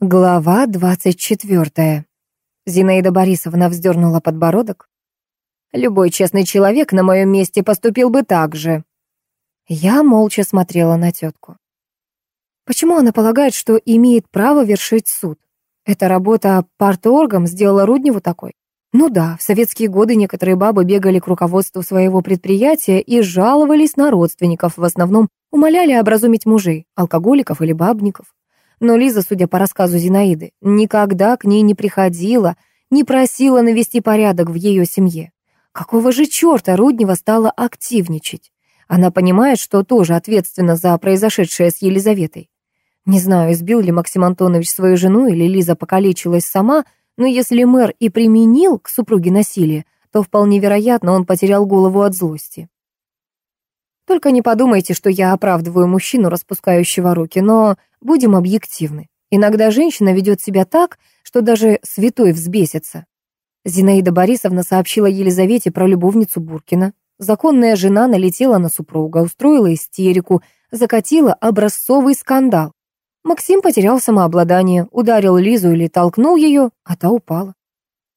Глава двадцать четвертая. Зинаида Борисовна вздернула подбородок. «Любой честный человек на моем месте поступил бы так же». Я молча смотрела на тетку. Почему она полагает, что имеет право вершить суд? Эта работа парторгом сделала Рудневу такой. Ну да, в советские годы некоторые бабы бегали к руководству своего предприятия и жаловались на родственников, в основном умоляли образумить мужей, алкоголиков или бабников. Но Лиза, судя по рассказу Зинаиды, никогда к ней не приходила, не просила навести порядок в ее семье. Какого же черта Руднева стала активничать? Она понимает, что тоже ответственна за произошедшее с Елизаветой. Не знаю, избил ли Максим Антонович свою жену или Лиза покалечилась сама, но если мэр и применил к супруге насилие, то вполне вероятно, он потерял голову от злости. Только не подумайте, что я оправдываю мужчину, распускающего руки, но будем объективны. Иногда женщина ведет себя так, что даже святой взбесится. Зинаида Борисовна сообщила Елизавете про любовницу Буркина. Законная жена налетела на супруга, устроила истерику, закатила образцовый скандал. Максим потерял самообладание, ударил Лизу или толкнул ее, а та упала.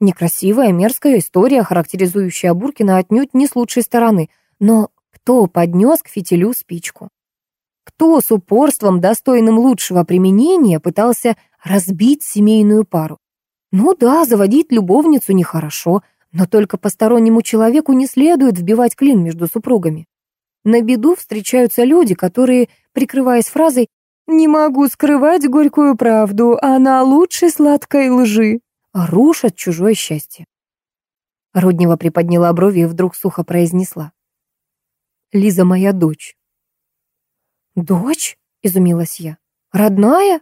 Некрасивая, мерзкая история, характеризующая Буркина отнюдь не с лучшей стороны, но кто поднес к фитилю спичку? Кто с упорством, достойным лучшего применения, пытался разбить семейную пару? Ну да, заводить любовницу нехорошо, но только постороннему человеку не следует вбивать клин между супругами. На беду встречаются люди, которые, прикрываясь фразой «не могу скрывать горькую правду, она лучше сладкой лжи», рушат чужое счастье. Руднева приподняла брови и вдруг сухо произнесла. Лиза моя дочь». «Дочь?» — изумилась я. «Родная?»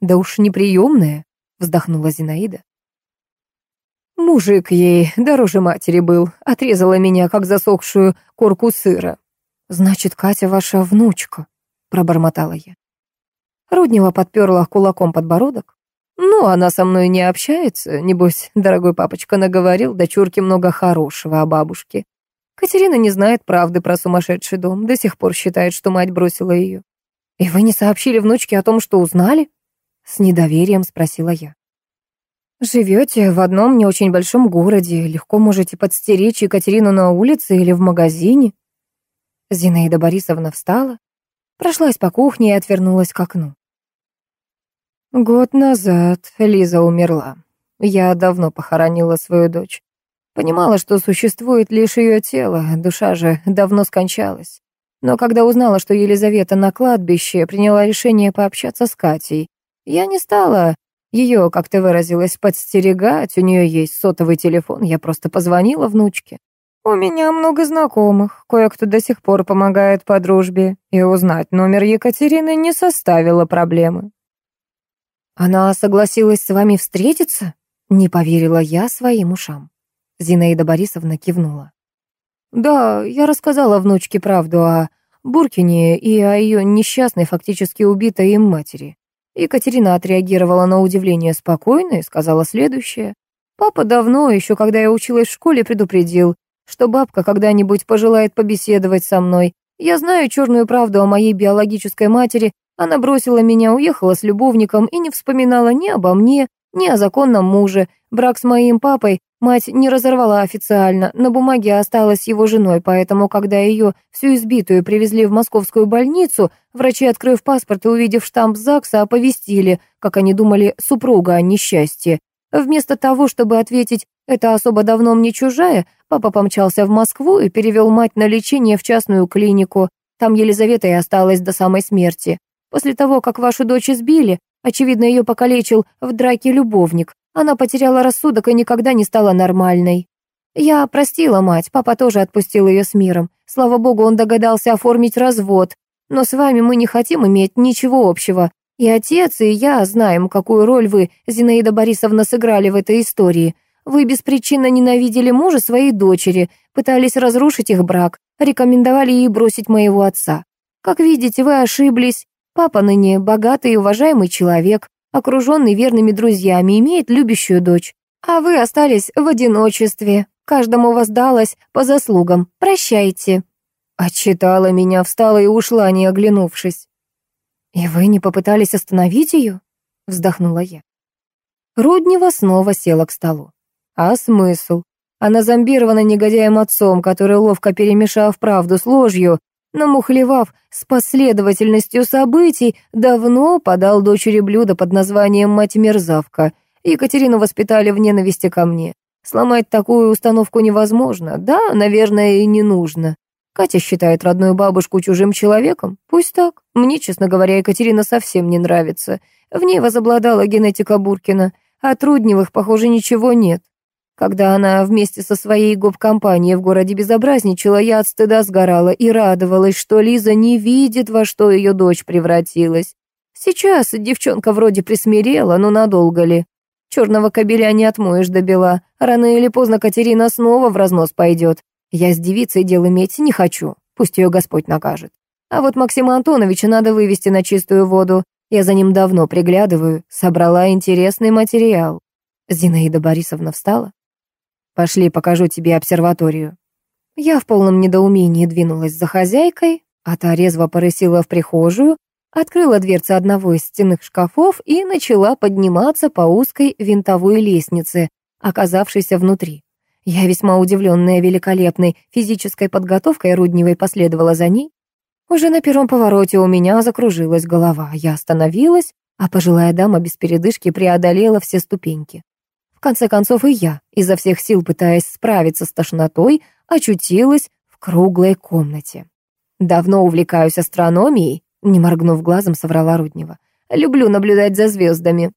«Да уж неприемная», — вздохнула Зинаида. Мужик ей дороже матери был, отрезала меня, как засохшую корку сыра. «Значит, Катя ваша внучка», — пробормотала я. Руднева подперла кулаком подбородок. «Ну, она со мной не общается, небось, дорогой папочка наговорил дочурке много хорошего о бабушке. Катерина не знает правды про сумасшедший дом, до сих пор считает, что мать бросила ее. «И вы не сообщили внучке о том, что узнали?» С недоверием спросила я. «Живете в одном не очень большом городе, легко можете подстеречь Екатерину на улице или в магазине». Зинаида Борисовна встала, прошлась по кухне и отвернулась к окну. Год назад Лиза умерла. Я давно похоронила свою дочь. Понимала, что существует лишь ее тело, душа же давно скончалась. Но когда узнала, что Елизавета на кладбище, приняла решение пообщаться с Катей. Я не стала ее, как ты выразилась, подстерегать, у нее есть сотовый телефон, я просто позвонила внучке. У меня много знакомых, кое-кто до сих пор помогает по дружбе, и узнать номер Екатерины не составило проблемы. Она согласилась с вами встретиться? Не поверила я своим ушам. Зинаида Борисовна кивнула. «Да, я рассказала внучке правду о Буркине и о ее несчастной, фактически убитой им матери. Екатерина отреагировала на удивление спокойно и сказала следующее. «Папа давно, еще когда я училась в школе, предупредил, что бабка когда-нибудь пожелает побеседовать со мной. Я знаю черную правду о моей биологической матери. Она бросила меня, уехала с любовником и не вспоминала ни обо мне, ни о законном муже. Брак с моим папой Мать не разорвала официально, на бумаге осталась его женой, поэтому, когда ее, всю избитую, привезли в московскую больницу, врачи, открыв паспорт и увидев штамп ЗАГСа, оповестили, как они думали, супруга о несчастье. Вместо того, чтобы ответить «это особо давно мне чужая», папа помчался в Москву и перевел мать на лечение в частную клинику. Там Елизавета и осталась до самой смерти. После того, как вашу дочь избили, очевидно, ее покалечил в драке любовник, она потеряла рассудок и никогда не стала нормальной. Я простила мать, папа тоже отпустил ее с миром. Слава богу, он догадался оформить развод. Но с вами мы не хотим иметь ничего общего. И отец, и я знаем, какую роль вы, Зинаида Борисовна, сыграли в этой истории. Вы беспричинно ненавидели мужа своей дочери, пытались разрушить их брак, рекомендовали ей бросить моего отца. Как видите, вы ошиблись. Папа ныне богатый и уважаемый человек окруженный верными друзьями, имеет любящую дочь. А вы остались в одиночестве. Каждому воздалось по заслугам. Прощайте». Отчитала меня, встала и ушла, не оглянувшись. «И вы не попытались остановить ее?» вздохнула я. Руднева снова села к столу. А смысл? Она зомбирована негодяем отцом, который, ловко перемешав правду с ложью, намухлевав с последовательностью событий, давно подал дочери блюдо под названием «Мать-мерзавка». Екатерину воспитали в ненависти ко мне. Сломать такую установку невозможно. Да, наверное, и не нужно. Катя считает родную бабушку чужим человеком. Пусть так. Мне, честно говоря, Екатерина совсем не нравится. В ней возобладала генетика Буркина. А Трудневых, похоже, ничего нет. Когда она вместе со своей гоп-компанией в городе безобразничала, я от стыда сгорала и радовалась, что Лиза не видит, во что ее дочь превратилась. Сейчас девчонка вроде присмирела, но надолго ли? Черного кобеля не отмоешь до бела. Рано или поздно Катерина снова в разнос пойдет. Я с девицей дел иметь не хочу, пусть ее Господь накажет. А вот Максима Антоновича надо вывести на чистую воду. Я за ним давно приглядываю, собрала интересный материал. Зинаида Борисовна встала. «Пошли, покажу тебе обсерваторию». Я в полном недоумении двинулась за хозяйкой, а та резво порысила в прихожую, открыла дверцы одного из стенных шкафов и начала подниматься по узкой винтовой лестнице, оказавшейся внутри. Я, весьма удивленная великолепной физической подготовкой Рудневой, последовала за ней. Уже на первом повороте у меня закружилась голова. Я остановилась, а пожилая дама без передышки преодолела все ступеньки. Конце концов и я, изо всех сил пытаясь справиться с тошнотой, очутилась в круглой комнате. «Давно увлекаюсь астрономией», — не моргнув глазом, соврала Руднева. «Люблю наблюдать за звездами».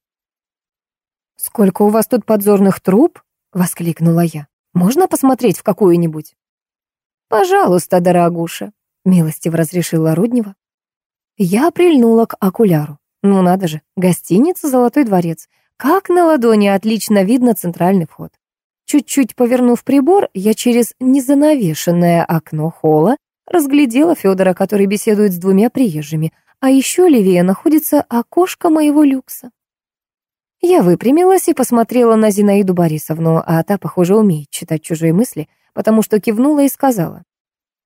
«Сколько у вас тут подзорных труб?» — воскликнула я. Можно посмотреть в какую-нибудь?» «Пожалуйста, дорогуша», — милостиво разрешила Руднева. Я прильнула к окуляру. Ну надо же, гостиница «Золотой дворец». Как на ладони отлично видно центральный вход. Чуть-чуть повернув прибор, я через незанавешенное окно холла разглядела Федора, который беседует с двумя приезжими, а еще левее находится окошко моего люкса. Я выпрямилась и посмотрела на Зинаиду Борисовну, а та, похоже, умеет читать чужие мысли, потому что кивнула и сказала.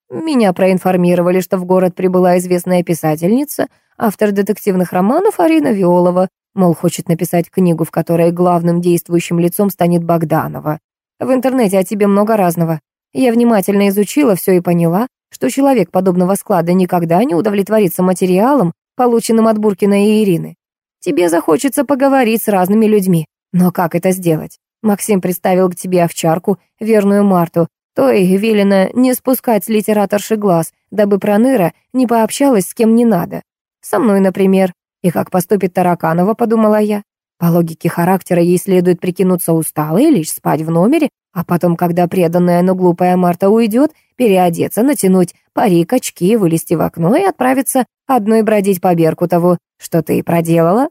Меня проинформировали, что в город прибыла известная писательница, автор детективных романов Арина Виолова, мол, хочет написать книгу, в которой главным действующим лицом станет Богданова. В интернете о тебе много разного. Я внимательно изучила все и поняла, что человек подобного склада никогда не удовлетворится материалом, полученным от Буркина и Ирины. Тебе захочется поговорить с разными людьми. Но как это сделать? Максим представил к тебе овчарку, верную Марту, то и велено не спускать с литераторши глаз, дабы Проныра не пообщалась с кем не надо. Со мной, например. И как поступит Тараканова, подумала я. По логике характера ей следует прикинуться усталой, лишь спать в номере, а потом, когда преданная, но глупая Марта уйдет, переодеться, натянуть парик, очки, вылезти в окно и отправиться одной бродить по Беркутову. Что ты и проделала?»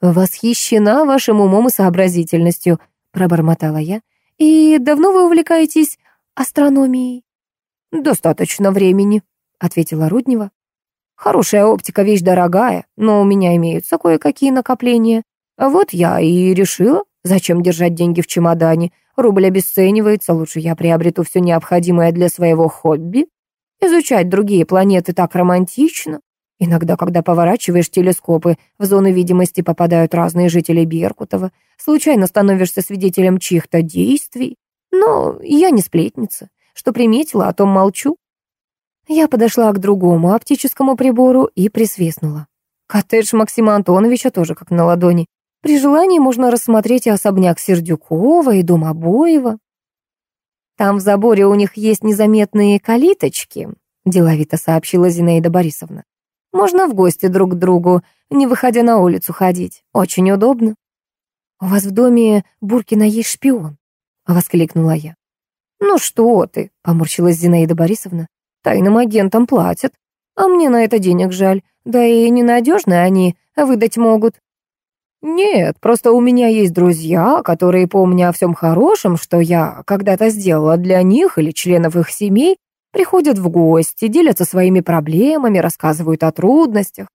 «Восхищена вашим умом и сообразительностью», — пробормотала я. «И давно вы увлекаетесь астрономией?» «Достаточно времени», — ответила Руднева. «Хорошая оптика — вещь дорогая, но у меня имеются кое-какие накопления. Вот я и решила, зачем держать деньги в чемодане. Рубль обесценивается, лучше я приобрету все необходимое для своего хобби. Изучать другие планеты так романтично. Иногда, когда поворачиваешь телескопы, в зону видимости попадают разные жители Беркутова. Случайно становишься свидетелем чьих-то действий. Но я не сплетница. Что приметила, о том молчу. Я подошла к другому оптическому прибору и присвистнула. Коттедж Максима Антоновича тоже как на ладони. При желании можно рассмотреть и особняк Сердюкова, и дом Обоева. Там в заборе у них есть незаметные калиточки, деловито сообщила Зинаида Борисовна. Можно в гости друг к другу, не выходя на улицу ходить. Очень удобно. «У вас в доме Буркина есть шпион?» — воскликнула я. «Ну что ты?» — поморщилась Зинаида Борисовна. «Тайным агентам платят. А мне на это денег жаль. Да и ненадежные они выдать могут». «Нет, просто у меня есть друзья, которые, помня о всем хорошем, что я когда-то сделала для них или членов их семей, Приходят в гости, делятся своими проблемами, рассказывают о трудностях.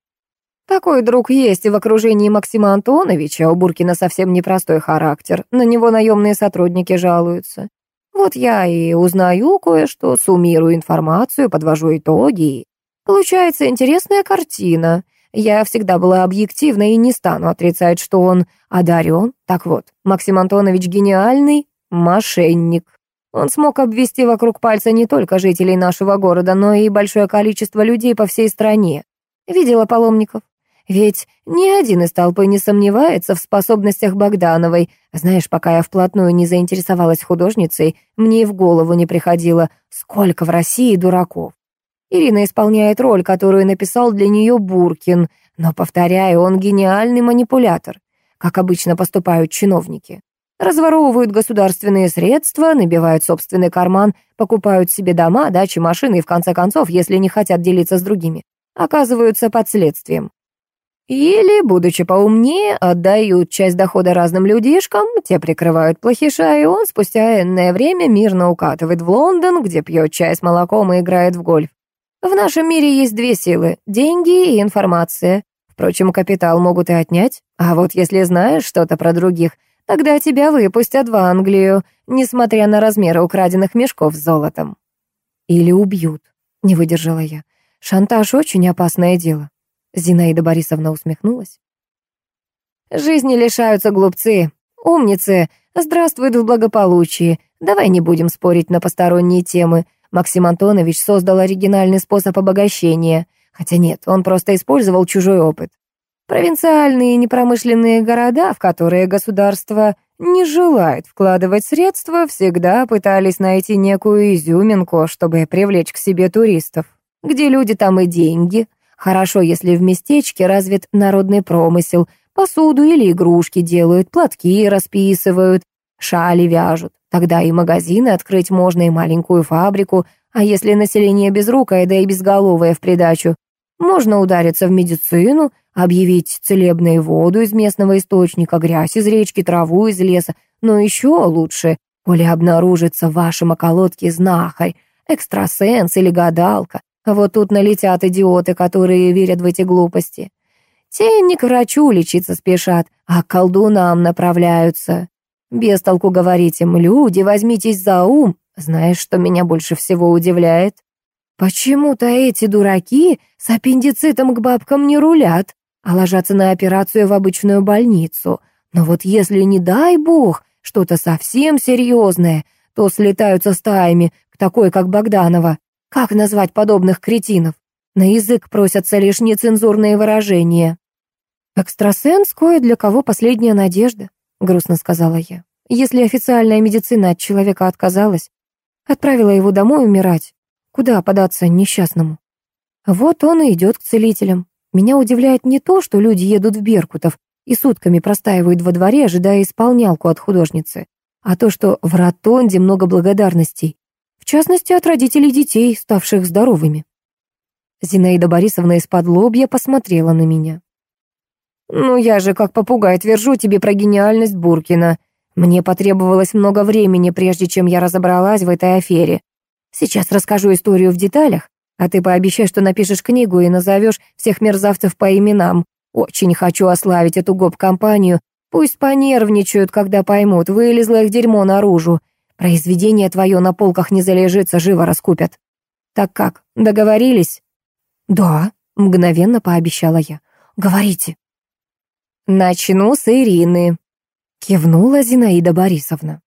Такой друг есть и в окружении Максима Антоновича, у Буркина совсем непростой характер, на него наемные сотрудники жалуются. Вот я и узнаю кое-что, суммирую информацию, подвожу итоги. Получается интересная картина. Я всегда была объективна и не стану отрицать, что он одарен. Так вот, Максим Антонович гениальный мошенник. Он смог обвести вокруг пальца не только жителей нашего города, но и большое количество людей по всей стране. Видела паломников? Ведь ни один из толпы не сомневается в способностях Богдановой. Знаешь, пока я вплотную не заинтересовалась художницей, мне и в голову не приходило, сколько в России дураков. Ирина исполняет роль, которую написал для нее Буркин, но, повторяю, он гениальный манипулятор, как обычно поступают чиновники. Разворовывают государственные средства, набивают собственный карман, покупают себе дома, дачи, машины и, в конце концов, если не хотят делиться с другими, оказываются под следствием. Или, будучи поумнее, отдают часть дохода разным людишкам, те прикрывают плохиша, и он спустя энное время мирно укатывает в Лондон, где пьет чай с молоком и играет в гольф. В нашем мире есть две силы — деньги и информация. Впрочем, капитал могут и отнять. А вот если знаешь что-то про других, тогда тебя выпустят в Англию, несмотря на размеры украденных мешков с золотом. Или убьют, не выдержала я. Шантаж — очень опасное дело. Зинаида Борисовна усмехнулась. «Жизни лишаются глупцы, умницы, здравствуют в благополучии. Давай не будем спорить на посторонние темы. Максим Антонович создал оригинальный способ обогащения. Хотя нет, он просто использовал чужой опыт. Провинциальные непромышленные города, в которые государство не желает вкладывать средства, всегда пытались найти некую изюминку, чтобы привлечь к себе туристов. Где люди, там и деньги. Хорошо, если в местечке развит народный промысел, посуду или игрушки делают, платки расписывают, шали вяжут. Тогда и магазины открыть можно, и маленькую фабрику, а если население безрукое, да и безголовое в придачу, можно удариться в медицину, объявить целебную воду из местного источника, грязь из речки, траву из леса, но еще лучше, коли обнаружится в вашем околотке знахарь, экстрасенс или гадалка, вот тут налетят идиоты, которые верят в эти глупости. Те не к врачу лечиться спешат, а к колдунам направляются. Без толку говорить им, люди, возьмитесь за ум. Знаешь, что меня больше всего удивляет? Почему-то эти дураки с аппендицитом к бабкам не рулят, а ложатся на операцию в обычную больницу. Но вот если, не дай бог, что-то совсем серьезное, то слетаются стаями к такой, как Богданова. Как назвать подобных кретинов? На язык просятся лишь нецензурные выражения. «Экстрасенс кое для кого последняя надежда», — грустно сказала я. «Если официальная медицина от человека отказалась, отправила его домой умирать, куда податься несчастному? Вот он и идет к целителям. Меня удивляет не то, что люди едут в Беркутов и сутками простаивают во дворе, ожидая исполнялку от художницы, а то, что в ротонде много благодарностей, в частности, от родителей детей, ставших здоровыми. Зинаида Борисовна из-под лобья посмотрела на меня. «Ну, я же как попугай твержу тебе про гениальность Буркина. Мне потребовалось много времени, прежде чем я разобралась в этой афере. Сейчас расскажу историю в деталях, а ты пообещай, что напишешь книгу и назовешь всех мерзавцев по именам. Очень хочу ославить эту гоп-компанию. Пусть понервничают, когда поймут, вылезло их дерьмо наружу. Произведение твое на полках не залежится, живо раскупят. Так как, договорились? Да, мгновенно пообещала я. Говорите. Начну с Ирины, кивнула Зинаида Борисовна.